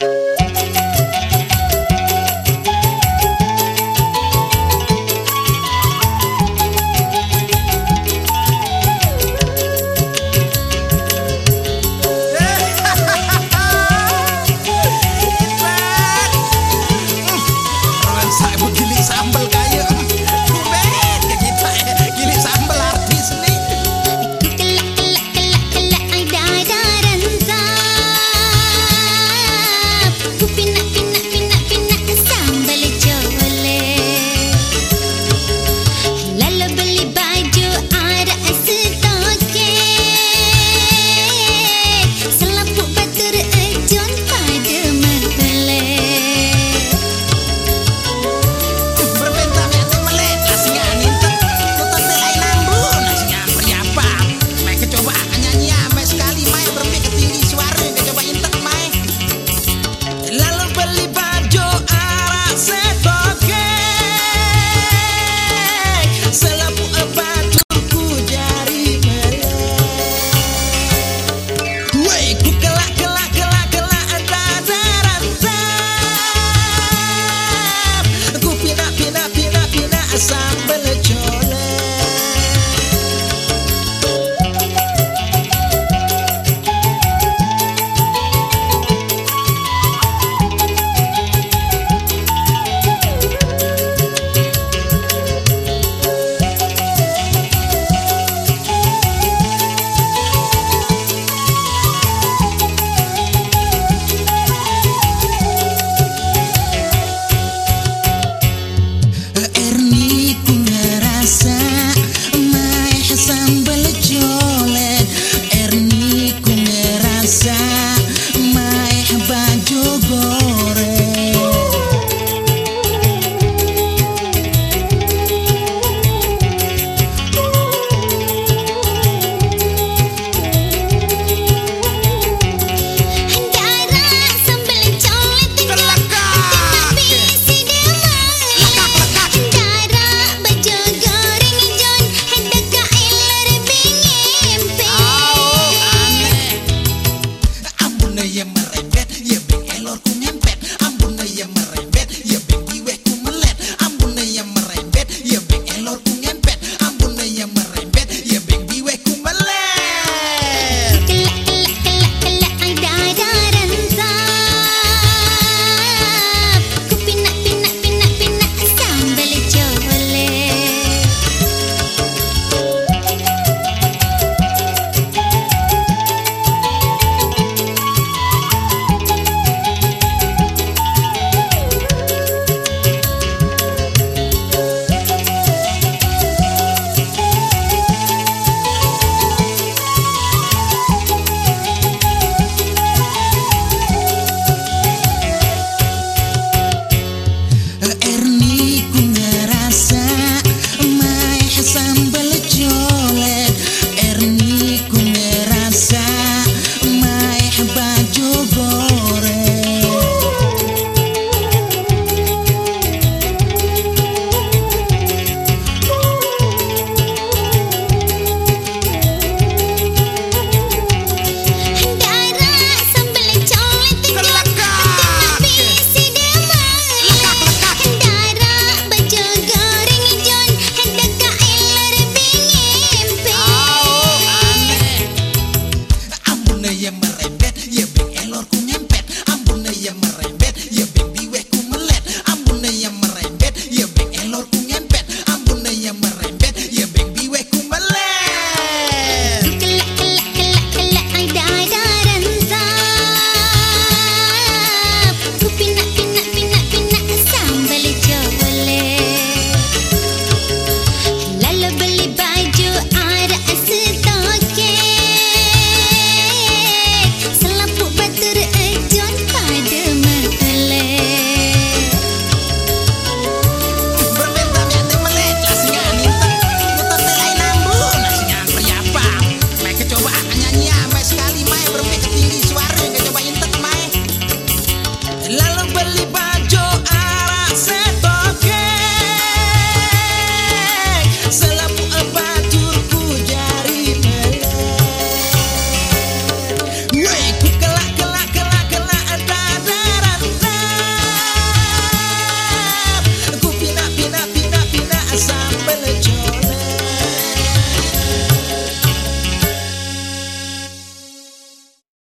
you.